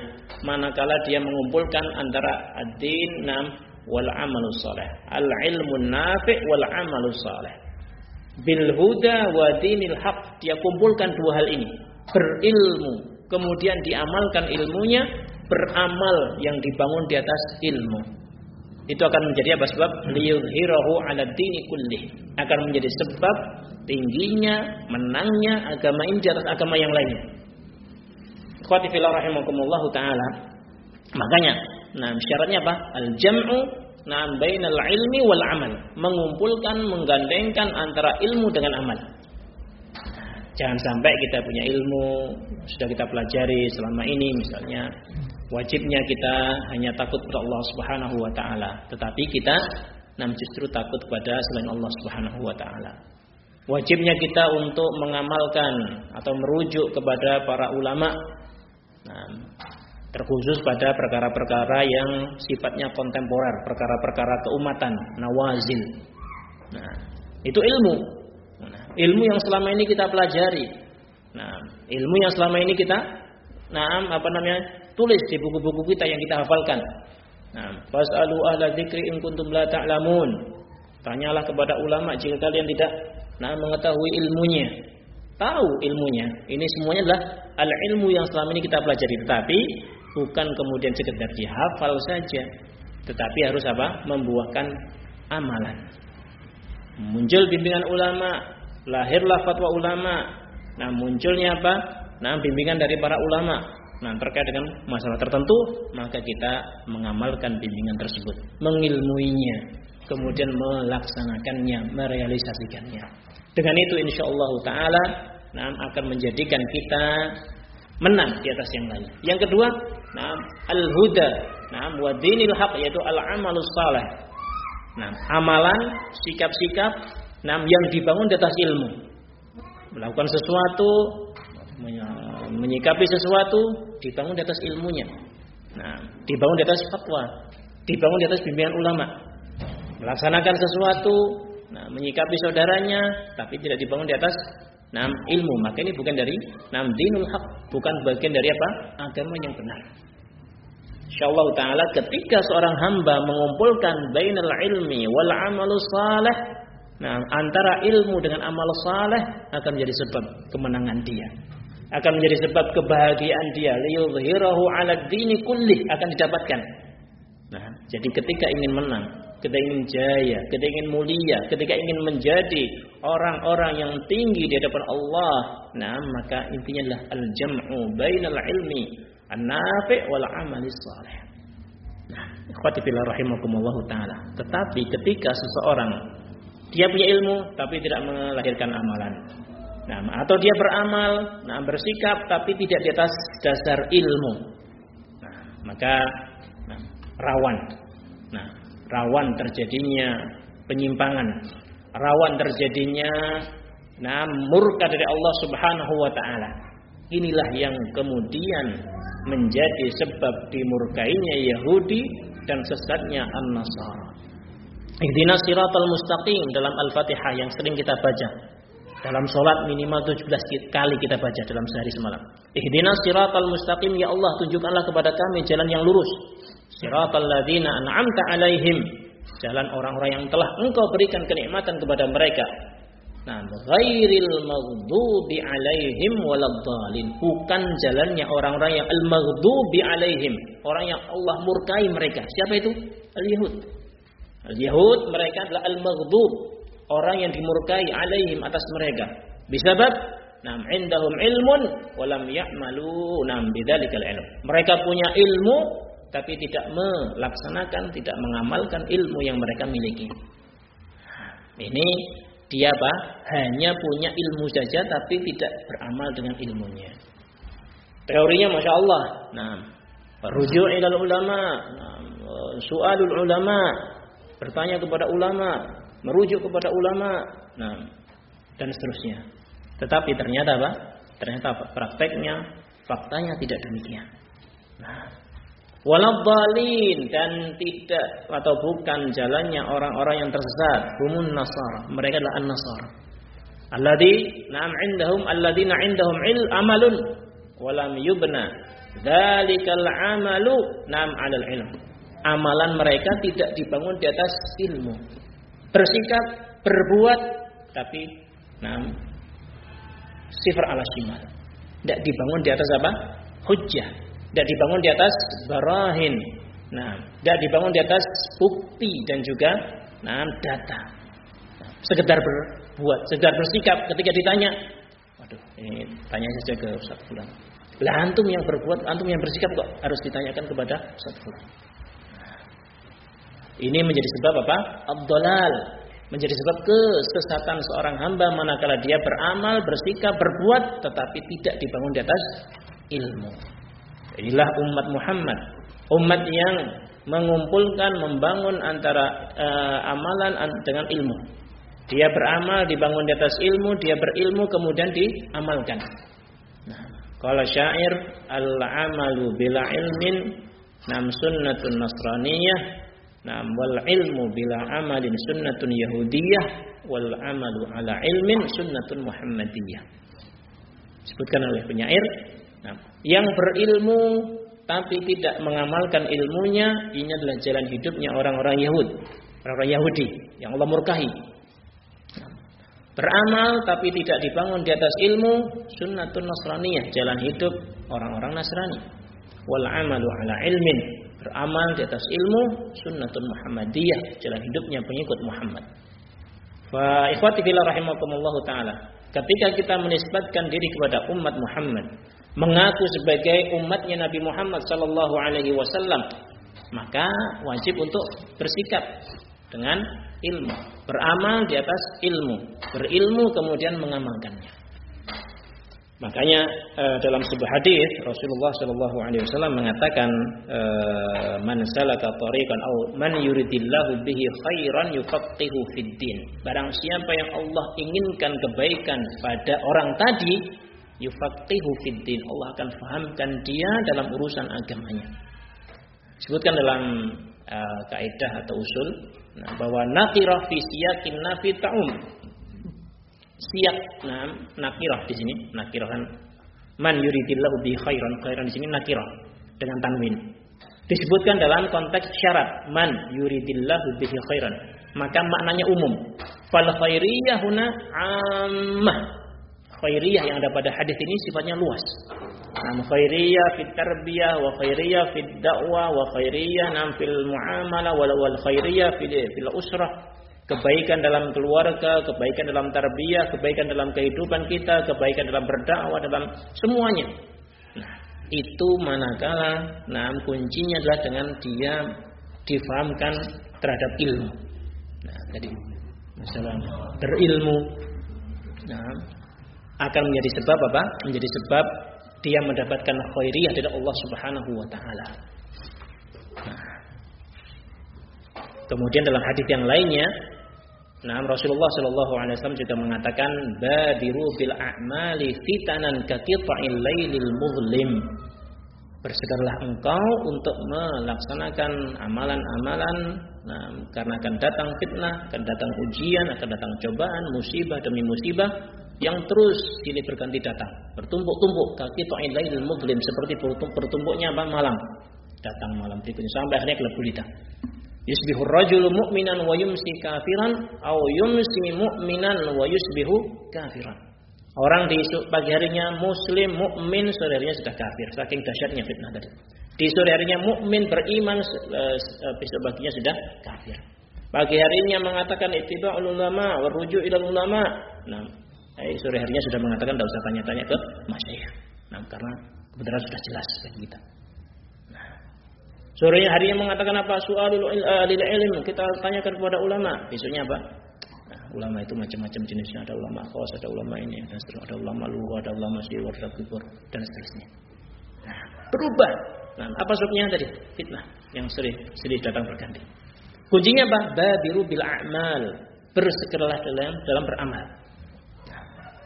manakala dia mengumpulkan antara ad-din nam wal amalus saleh al ilmu nafi wal amalus saleh bil huda wa dinil haq dia kumpulkan dua hal ini berilmu kemudian diamalkan ilmunya beramal yang dibangun di atas ilmu. Itu akan menjadi apa sebab liyudhirahu ala dini kullih. Akan menjadi sebab tingginya, menangnya agama ini atas agama yang lainnya. Ikhwati fillah rahimakumullah taala. Makanya, nah syaratnya apa? Al-jam'u nah bainal ilmi wal amal. Mengumpulkan, menggandengkan antara ilmu dengan amal. Jangan sampai kita punya ilmu, sudah kita pelajari selama ini misalnya wajibnya kita hanya takut kepada Allah Subhanahu wa taala, tetapi kita nam justru takut kepada selain Allah Subhanahu wa taala. Wajibnya kita untuk mengamalkan atau merujuk kepada para ulama nah, terkhusus pada perkara-perkara yang sifatnya kontemporer, perkara-perkara keumatan, nawazil. Nah, itu ilmu. Nah, ilmu yang selama ini kita pelajari. Nah, ilmu yang selama ini kita nah apa namanya? tulis di buku-buku kita yang kita hafalkan. Nah, fasalu ahla dzikri in kuntum la ta'lamun. Tanyalah kepada ulama jika kalian tidak nah mengetahui ilmunya. Tahu ilmunya. Ini semuanya adalah al-ilmu yang selama ini kita pelajari, tetapi bukan kemudian sekedar dihafal saja, tetapi harus apa? membuahkan amalan. Muncul bimbingan ulama, lahirlah fatwa ulama. Nah, munculnya apa? Nah, bimbingan dari para ulama. Nah, terkait dengan masalah tertentu, maka kita mengamalkan bimbingan tersebut, mengilmuinya, kemudian melaksanakannya, merealisasikannya. Dengan itu insya Allah taala nah, akan menjadikan kita menang di atas yang lain. Yang kedua, nah, al-huda, nah, wa dinil haq yaitu al-amalus saleh. Nah, amalan, sikap-sikap nah, yang dibangun di atas ilmu. Melakukan sesuatu, menyikapi sesuatu dibangun di atas ilmunya. Nah, dibangun di atas fatwa, dibangun di atas bimbingan ulama. Melaksanakan sesuatu, nah, menyikapi saudaranya, tapi tidak dibangun di atas Nam ilmu, maka ini bukan dari nam dinul haq, bukan bagian dari apa? Agama yang benar. Insyaallah taala ketika seorang hamba mengumpulkan bainal ilmi wal amalu saleh, nah antara ilmu dengan amal saleh akan menjadi sebab kemenangan dia. Akan menjadi sebab kebahagiaan dia. Liyudhhirahu 'ala dini kulli akan didapatkan. Nah, jadi ketika ingin menang, ketika ingin jaya, ketika ingin mulia, ketika ingin menjadi orang-orang yang tinggi di hadapan Allah, nah maka intinya adalah al-jam'u bainal ilmi an-nafi' wal amali salih. Nah, ikhwati fillah rahimakumullah taala. Tetapi ketika seseorang dia punya ilmu tapi tidak melahirkan amalan. Nah, atau dia beramal, nah bersikap tapi tidak di atas dasar ilmu. Nah, maka nah, rawan. Nah, rawan terjadinya penyimpangan, rawan terjadinya nah murka dari Allah Subhanahu wa taala. Inilah yang kemudian menjadi sebab dimurkainya Yahudi dan sesatnya An-Nasara. Ihdinas siratal mustaqim dalam Al-Fatihah yang sering kita baca. Dalam sholat minimal 17 kali kita baca dalam sehari semalam. Ihdinas siratal mustaqim ya Allah tunjukkanlah kepada kami jalan yang lurus Siratal ladzina an'amta alaihim. Jalan orang-orang yang telah engkau berikan kenikmatan kepada mereka. Nah, ghairil maghdubi alaihim waladdallin. Bukan jalannya orang-orang yang al-maghdubi alaihim, orang yang Allah murkai mereka. Siapa itu? Al-Yahud. Al-Yahud mereka adalah al-maghdub, orang yang dimurkai alaihim atas mereka. Bisabab Nam indahum ilmun walam ya'malu nam bidzalikal ilm. Mereka punya ilmu tapi tidak melaksanakan, tidak mengamalkan ilmu yang mereka miliki. Ini dia apa? Hanya punya ilmu saja tapi tidak beramal dengan ilmunya. Teorinya masya Allah. Nah, rujuk ilal ulama, nah, soalul ulama, bertanya kepada ulama, merujuk kepada ulama, nah, dan seterusnya. Tetapi ternyata apa? Ternyata prakteknya, faktanya tidak demikian. Nah, Waladhalin dan tidak atau bukan jalannya orang-orang yang tersesat. Humun nasara. Mereka adalah an-nasara. Alladhi na'am indahum alladhina indahum il amalun walam yubna dzalikal amalu na'am 'alal ilm. Amalan mereka tidak dibangun di atas ilmu. Bersikap, berbuat tapi na'am sifar ala shimal. Tidak dibangun di atas apa? Hujjah tidak dibangun di atas barahin. Nah, tidak dibangun di atas bukti dan juga nah, data. Sekedar berbuat, sekedar bersikap ketika ditanya. Waduh, ini tanya saja ke Ustaz Fulan. Lah yang berbuat, antum yang bersikap kok harus ditanyakan kepada Ustaz Fulan. Ini menjadi sebab apa? Abdolal. Menjadi sebab kesesatan seorang hamba manakala dia beramal, bersikap, berbuat tetapi tidak dibangun di atas ilmu. Inilah umat Muhammad, umat yang mengumpulkan, membangun antara uh, amalan dengan ilmu. Dia beramal dibangun di atas ilmu, dia berilmu kemudian diamalkan. Nah, kalau syair al-amalu bila ilmin nam sunnatun nasraniyah nam wal ilmu bila amalin sunnatun yahudiyah wal amalu ala ilmin sunnatun muhammadiyah. Disebutkan oleh penyair yang berilmu tapi tidak mengamalkan ilmunya, ini adalah jalan hidupnya orang-orang Yahud, orang-orang Yahudi yang Allah murkahi. Beramal tapi tidak dibangun di atas ilmu, sunnatun nasraniyah, jalan hidup orang-orang Nasrani. Wal amalu ala ilmin, beramal di atas ilmu, sunnatun Muhammadiyah, jalan hidupnya pengikut Muhammad. Fa ikhwati fillah rahimakumullah taala. Ketika kita menisbatkan diri kepada umat Muhammad, mengaku sebagai umatnya Nabi Muhammad sallallahu alaihi wasallam, maka wajib untuk bersikap dengan ilmu, beramal di atas ilmu, berilmu kemudian mengamalkannya. Makanya uh, dalam sebuah hadis Rasulullah Shallallahu Alaihi Wasallam mengatakan uh, man salaka tariqan au man yuridillahu bihi khairan yufaqihu fid din. Barang siapa yang Allah inginkan kebaikan pada orang tadi yufaqihu fid din. Allah akan fahamkan dia dalam urusan agamanya. Sebutkan dalam uh, kaidah atau usul nah, bahwa nakirah fi siyakin nafi ta'um. Siap nah, nakirah di sini. Nakirah kan man yuridillahu bi khairan khairan di sini nakirah dengan tanwin. Disebutkan dalam konteks syarat man yuridillahu bihi khairan. Maka maknanya umum. Fal khairiyah huna ammah khairiyah yang ada pada hadis ini sifatnya luas Nam khairiyah fit tarbiyah wa khairiyah fit dakwah wa khairiyah nam fil muamalah wal wal khairiyah fil fil usrah kebaikan dalam keluarga, kebaikan dalam tarbiyah, kebaikan dalam kehidupan kita, kebaikan dalam berdakwah, dalam semuanya. Nah, itu manakala nah kuncinya adalah dengan dia difahamkan terhadap ilmu. Nah, tadi masalah berilmu nah, akan menjadi sebab apa? Menjadi sebab dia mendapatkan khairiyah dari Allah Subhanahu wa taala. Nah, kemudian dalam hadis yang lainnya Nah, Rasulullah Shallallahu Alaihi Wasallam juga mengatakan, "Badiru bil a'mali fitanan kaqita'il lailil muzlim." Bersegeralah engkau untuk melaksanakan amalan-amalan nah, karena akan datang fitnah, akan datang ujian, akan datang cobaan, musibah demi musibah yang terus silih berganti datang, bertumpuk-tumpuk kaki ta'il lailil muzlim seperti bertumpuknya malam. Datang malam berikutnya sampai akhirnya gelap gulita. Yusbihu rajulu mu'minan wa yumsi kafiran au yumsi mu'minan wa yusbihu kafiran. Orang di pagi harinya muslim, mukmin, sore harinya sudah kafir. Saking dahsyatnya fitnah tadi. Di sore harinya mukmin beriman, eh, eh, besok paginya sudah kafir. Pagi harinya mengatakan ittiba'ul ulama wa rujuk ila ulama. Nah, eh, sore harinya sudah mengatakan tidak usah tanya-tanya ke masyayikh. Nah, karena kebenaran sudah jelas bagi kita. Sorenya harinya mengatakan apa? Soalul eh, lil ilm. Kita tanyakan kepada ulama. Besoknya apa? Nah, ulama itu macam-macam jenisnya. Ada ulama khos, ada ulama ini, dan seterusnya. Ada ulama luar, ada ulama siwar, ada kubur, dan seterusnya. Nah, berubah. Nah, apa sebabnya tadi? Fitnah yang sering sering datang berganti. Kuncinya apa? Badiru bil a'mal. Bersegeralah dalam dalam beramal.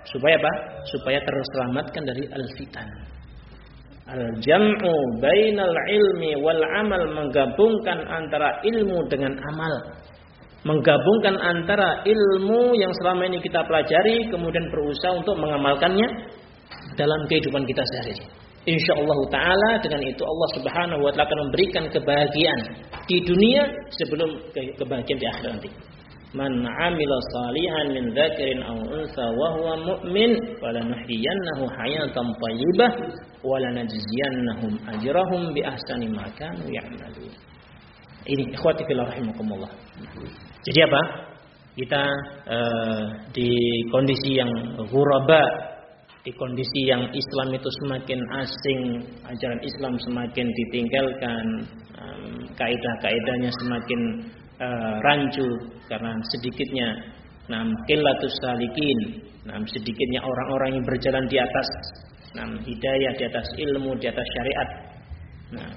Supaya apa? Supaya terselamatkan dari al-fitan. Al-jam'u bainal ilmi wal amal menggabungkan antara ilmu dengan amal. Menggabungkan antara ilmu yang selama ini kita pelajari kemudian berusaha untuk mengamalkannya dalam kehidupan kita sehari-hari. Insyaallah taala dengan itu Allah Subhanahu wa taala akan memberikan kebahagiaan di dunia sebelum kebahagiaan di akhirat nanti. Man 'amila salihan min dzakarin aw unsa wa huwa mu'min falanuhyiyannahu hayatan thayyibah walanajziyannahum ajrahum bi ahsani ma kanu ya'malun. Ini ikhwati fillah rahimakumullah. Jadi apa? Kita uh, di kondisi yang ghuraba, di kondisi yang Islam itu semakin asing, ajaran Islam semakin ditinggalkan, um, kaidah-kaidahnya semakin uh, rancu karena sedikitnya nam qillatus salikin, nam sedikitnya orang-orang yang berjalan di atas Nah, hidayah di atas ilmu, di atas syariat. Nah,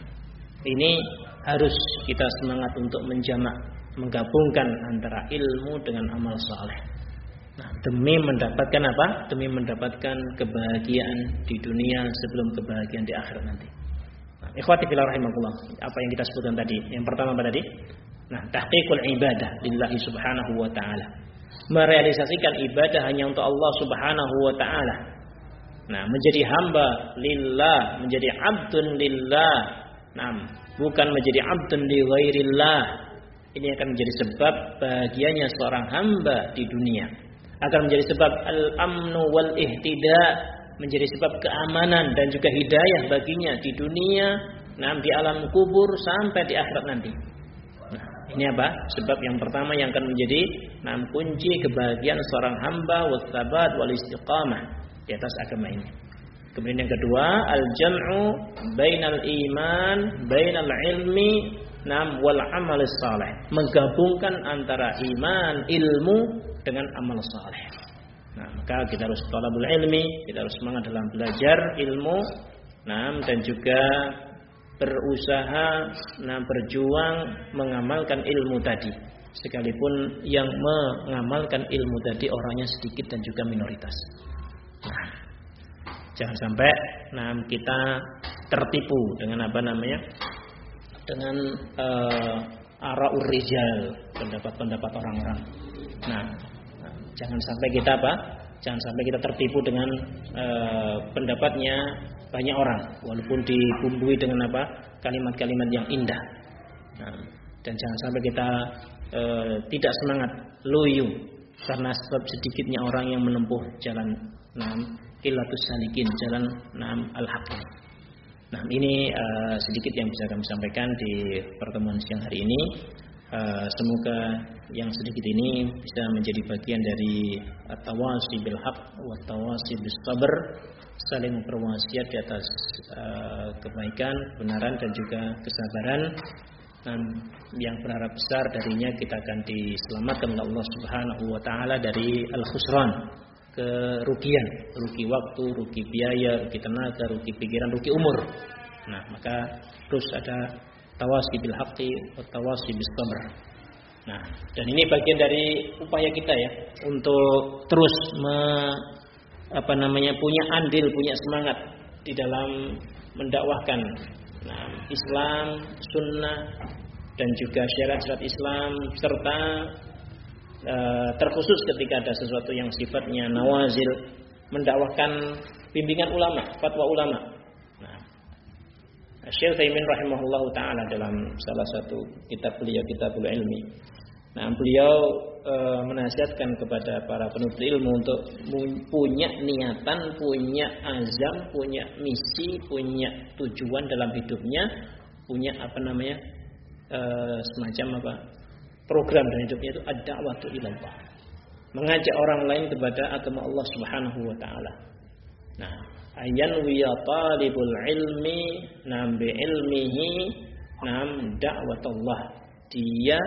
ini harus kita semangat untuk menjamak, menggabungkan antara ilmu dengan amal saleh. Nah, demi mendapatkan apa? Demi mendapatkan kebahagiaan di dunia sebelum kebahagiaan di akhirat nanti. Nah, ikhwati fillah rahimakumullah. Apa yang kita sebutkan tadi? Yang pertama apa tadi? Nah, tahqiqul ibadah lillahi subhanahu wa taala. Merealisasikan ibadah hanya untuk Allah subhanahu wa taala Nah, menjadi hamba lillah, menjadi abdun lillah. Nah, bukan menjadi abdun li ghairillah. Ini akan menjadi sebab bahagianya seorang hamba di dunia. Akan menjadi sebab al-amnu wal ihtida, menjadi sebab keamanan dan juga hidayah baginya di dunia, nah di alam kubur sampai di akhirat nanti. Ini apa? Sebab yang pertama yang akan menjadi nah, kunci kebahagiaan seorang hamba wasabat wal istiqamah di atas agama ini. Kemudian yang kedua, al-jam'u bainal iman, bainal ilmi, nam wal amal saleh. Menggabungkan antara iman, ilmu dengan amal saleh. Nah, maka kita harus tolabul ilmi, kita harus semangat dalam belajar ilmu, nah, dan juga berusaha, nah, berjuang mengamalkan ilmu tadi. Sekalipun yang mengamalkan ilmu tadi orangnya sedikit dan juga minoritas. Nah, jangan sampai nah, kita tertipu dengan apa namanya? Dengan uh, ara'ur rijal, pendapat-pendapat orang-orang. Nah, Jangan sampai kita apa? Jangan sampai kita tertipu dengan e, pendapatnya banyak orang, walaupun dibumbui dengan apa? Kalimat-kalimat yang indah. Nah, dan jangan sampai kita e, tidak semangat loyo karena sebab sedikitnya orang yang menempuh jalan nam kilatus salikin, jalan nam al-haq. Nah, ini uh, sedikit yang bisa kami sampaikan di pertemuan siang hari ini. Uh, semoga yang sedikit ini bisa menjadi bagian dari tawasi bil haq wa tawasi bis sabr saling berwasiat di atas uh, kebaikan, kebenaran dan juga kesabaran. Dan yang berharap besar darinya kita akan diselamatkan oleh Allah Subhanahu wa taala dari al-khusran, kerugian, rugi waktu, rugi biaya, rugi tenaga, rugi pikiran, rugi umur. Nah, maka terus ada tawasi bil haqqi wa tawasi bis sabr. Nah, dan ini bagian dari upaya kita ya untuk terus me, apa namanya punya andil, punya semangat di dalam mendakwahkan nah, Islam, sunnah dan juga syarat-syarat Islam serta e, terkhusus ketika ada sesuatu yang sifatnya nawazil mendakwahkan bimbingan ulama, fatwa ulama Syekh Taimin rahimahullah taala dalam salah satu kitab beliau Kitabul Ilmi. Nah, beliau e, menasihatkan kepada para penuntut ilmu untuk punya niatan, punya azam, punya misi, punya tujuan dalam hidupnya, punya apa namanya? E, semacam apa? program dalam hidupnya itu ada waktu ilallah. Mengajak orang lain kepada agama Allah Subhanahu wa taala. Nah, ayanwiya talibul ilmi nam bi ilmihi nam da'watullah dia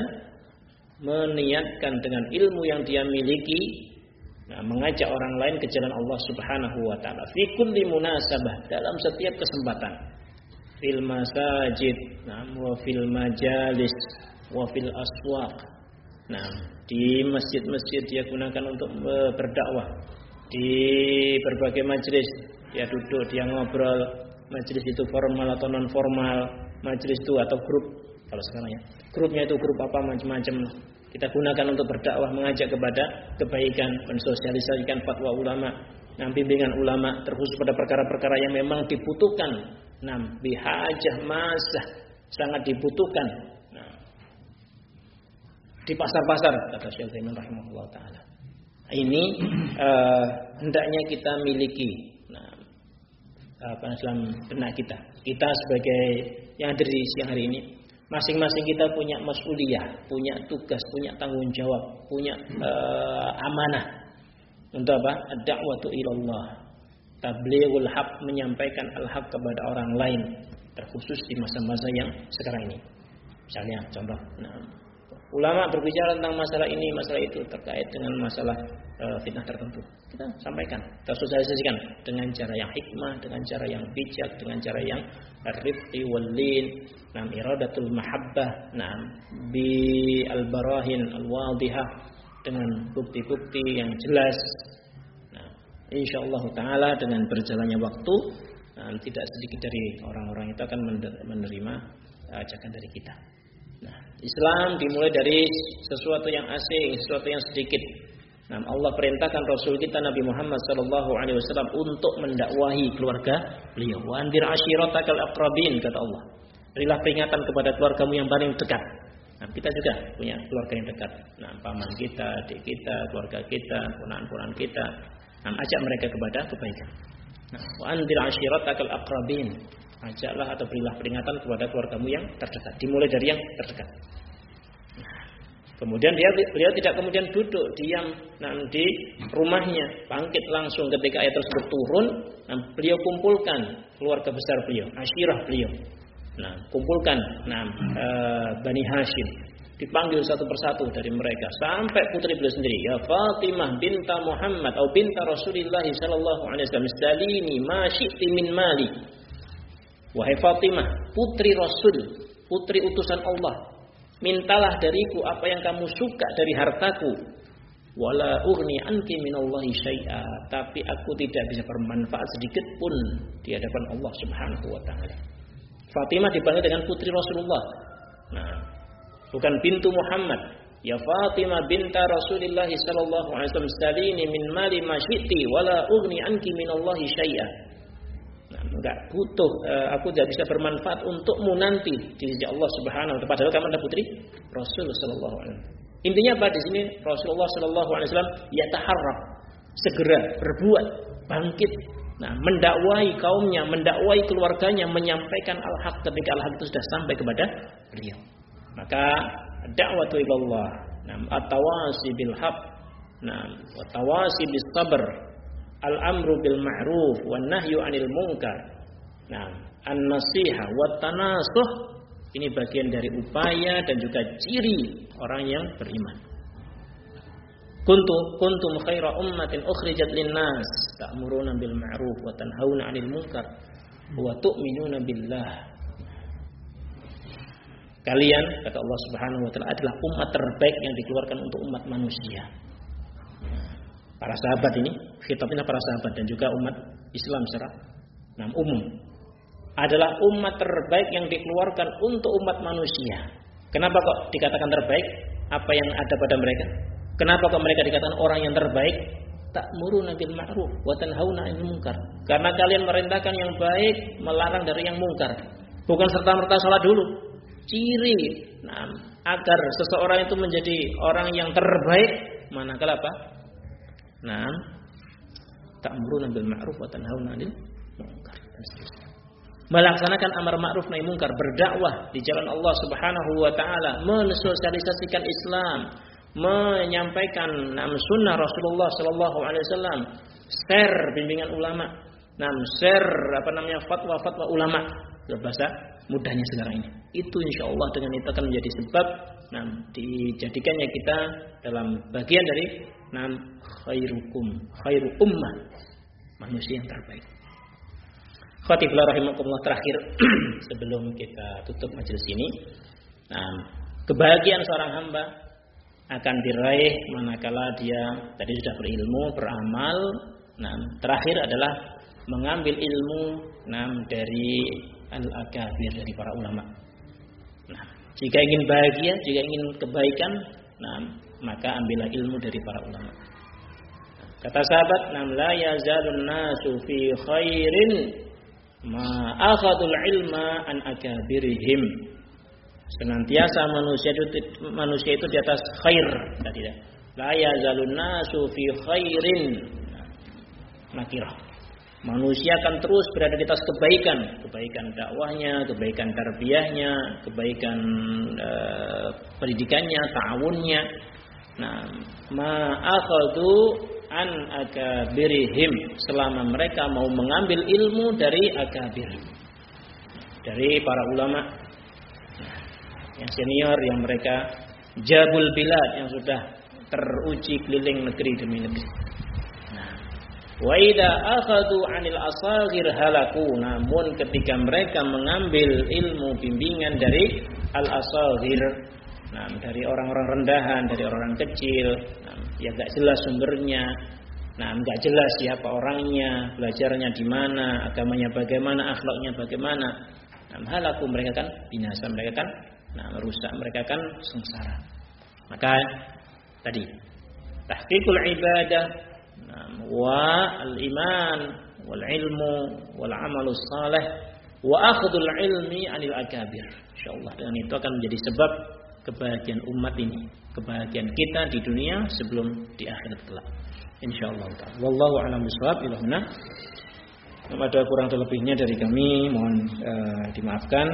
meniatkan dengan ilmu yang dia miliki nah, mengajak orang lain ke jalan Allah Subhanahu wa taala. Fi kulli munasabah dalam setiap kesempatan. Fil masajid nah, wa fil majalis wa fil aswaq. Nah di masjid-masjid dia gunakan untuk berdakwah. Di berbagai majelis dia duduk, dia ngobrol, majelis itu formal atau non formal, majelis itu atau grup kalau sekarang ya. Grupnya itu grup apa macam-macam. Kita gunakan untuk berdakwah, mengajak kepada kebaikan, mensosialisasikan fatwa ulama, nah bimbingan ulama terkhusus pada perkara-perkara yang memang dibutuhkan. Nah, bihajah masa sangat dibutuhkan. Nah, di pasar-pasar kata Syekh taala. Ini uh, [clears throat] hendaknya kita miliki apa dalam benak kita. Kita sebagai yang ada di siang hari ini, masing-masing kita punya mas'uliyah, punya tugas, punya tanggung jawab, punya uh, amanah. Untuk apa? Dakwatu ilallah. Tablighul haq menyampaikan al-haq kepada orang lain, terkhusus di masa-masa yang sekarang ini. Misalnya contoh, nah, Ulama berbicara tentang masalah ini, masalah itu terkait dengan masalah e, fitnah tertentu. Kita sampaikan, kita sosialisasikan dengan cara yang hikmah, dengan cara yang bijak, dengan cara yang rifqi walin, nam iradatul mahabbah, nam bi al-barahin al-wadihah dengan bukti-bukti yang jelas. Nah, insyaallah taala dengan berjalannya waktu nah, tidak sedikit dari orang-orang itu akan menerima ajakan dari kita. Nah, Islam dimulai dari sesuatu yang asing, sesuatu yang sedikit. Nah, Allah perintahkan Rasul kita Nabi Muhammad sallallahu alaihi wasallam untuk mendakwahi keluarga beliau. Wa andir ashiratakal aqrabin kata Allah. Berilah peringatan kepada keluargamu yang paling dekat. Nah, kita juga punya keluarga yang dekat. Nah, paman kita, adik kita, keluarga kita, ponakan-ponakan kita. Nah, ajak mereka kepada kebaikan. Nah, wa andir ashiratakal aqrabin. Ajaklah atau berilah peringatan kepada keluargamu yang terdekat. Dimulai dari yang terdekat. Kemudian dia beliau tidak kemudian duduk diam di rumahnya, bangkit langsung ketika ayat tersebut turun, nah, beliau kumpulkan keluarga besar beliau, asyirah beliau. Nah, kumpulkan nah, e, Bani Hashim, dipanggil satu persatu dari mereka sampai putri beliau sendiri ya Fatimah binta Muhammad atau binta Rasulullah sallallahu alaihi wasallam dalini ma syi'ti min mali wahai Fatimah putri Rasul putri utusan Allah mintalah dariku apa yang kamu suka dari hartaku. Wala ugni anki minallahi syai'a. Tapi aku tidak bisa bermanfaat sedikit pun di hadapan Allah Subhanahu wa taala. Fatimah dipanggil dengan putri Rasulullah. Nah bukan bintu Muhammad. Ya Fatimah binta Rasulullah sallallahu alaihi wasallam salini min mali ma syi'ti wala ugni anki minallahi syai'a nah, enggak butuh uh, aku tidak bisa bermanfaat untukmu nanti di sisi Allah Subhanahu wa taala. Padahal kamu adalah putri Rasul sallallahu alaihi wasallam. Intinya apa di sini? Rasulullah Shallallahu Alaihi Wasallam ya taharap segera berbuat bangkit, nah mendakwai kaumnya, mendakwai keluarganya, menyampaikan al-haq. Ketika al-haq itu sudah sampai kepada beliau. Maka dakwah ilallah, nah atawasi bil haq, nah atawasi bis sabr, al-amru bil ma'ruf, wan nahyu anil munkar, nah an-nasiha wat tanasuh ini bagian dari upaya dan juga ciri orang yang beriman. Kuntum kuntum khaira ummatin ukhrijat linnas ta'muruna bil ma'ruf wa tanhauna 'anil munkar wa tu'minuna billah. Kalian kata Allah Subhanahu wa taala adalah umat terbaik yang dikeluarkan untuk umat manusia. Para sahabat ini, khitabnya para sahabat dan juga umat Islam secara nah, umum adalah umat terbaik yang dikeluarkan untuk umat manusia. Kenapa kok dikatakan terbaik? Apa yang ada pada mereka? Kenapa kok mereka dikatakan orang yang terbaik? Tak muru bil ma'ruf wa tanhauna 'anil munkar. Karena kalian merintahkan yang baik, melarang dari yang mungkar. Bukan serta-merta salah dulu. Ciri nah, agar seseorang itu menjadi orang yang terbaik manakala apa? Nah, tak muru bil ma'ruf wa tanhauna 'anil munkar melaksanakan amar ma'ruf nahi mungkar, berdakwah di jalan Allah Subhanahu wa taala, mensosialisasikan Islam, menyampaikan nam sunnah Rasulullah sallallahu alaihi wasallam, share bimbingan ulama, nam share apa namanya fatwa-fatwa ulama. Bahasa mudahnya sekarang ini. Itu insya Allah dengan itu akan menjadi sebab nam dijadikannya kita dalam bagian dari nam khairukum, khairu ummah, manusia yang terbaik. Khatibullah rahimahullah terakhir [clears throat] sebelum kita tutup majelis ini. Nah, kebahagiaan seorang hamba akan diraih manakala dia tadi sudah berilmu, beramal. Nah, terakhir adalah mengambil ilmu nah, dari al-akabir dari para ulama. Nah, jika ingin bahagia, jika ingin kebaikan, nah, maka ambillah ilmu dari para ulama. Kata sahabat, "Nam la yazalun nasu fi khairin ma akhadul ilma an akabirihim senantiasa manusia itu manusia itu di atas khair tidak la yazalun nasu fi khairin nakirah manusia akan terus berada di atas kebaikan. Kebaikan dakwahnya kebaikan tarbiyahnya kebaikan uh, pendidikannya ta'awunnya. Nah ma akhadu an akabirihim. Selama mereka mau mengambil ilmu dari akabir dari para ulama. Yang senior yang mereka. Jabul bilad yang sudah teruji keliling negeri demi negeri. Nah, wa idza akhadu 'anil asagir halaku. Namun ketika mereka mengambil ilmu bimbingan dari al asagir nah dari orang-orang rendahan, dari orang-orang kecil, ya nggak jelas sumbernya nah nggak jelas siapa orangnya belajarnya di mana agamanya bagaimana akhlaknya bagaimana. Nah, halaku mereka kan binasa mereka kan nah merusak mereka kan sengsara. Maka tadi tahqiqul ibadah nah, wa al iman wal ilmu wal amalus salih wa akhdul ilmi anil akabir insyaallah dengan itu akan menjadi sebab kebahagiaan umat ini, kebahagiaan kita di dunia sebelum di akhirat kelak. Insyaallah taala. Wallahu a'lam bishawab. Ilahuna. Ada kurang lebihnya dari kami, mohon uh, dimaafkan.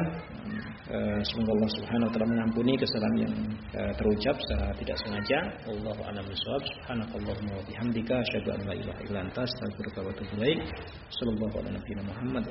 Uh, semoga Allah Subhanahu wa taala mengampuni kesalahan yang uh, terucap secara tidak sengaja. Wallahu a'lam bishawab. Subhanakallahumma wa bihamdika asyhadu an la ilaha illa anta astaghfiruka wa atubu ilaik. Sallallahu Muhammad.